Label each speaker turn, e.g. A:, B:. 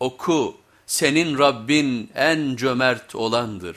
A: Oku, senin Rabbin en cömert olandır.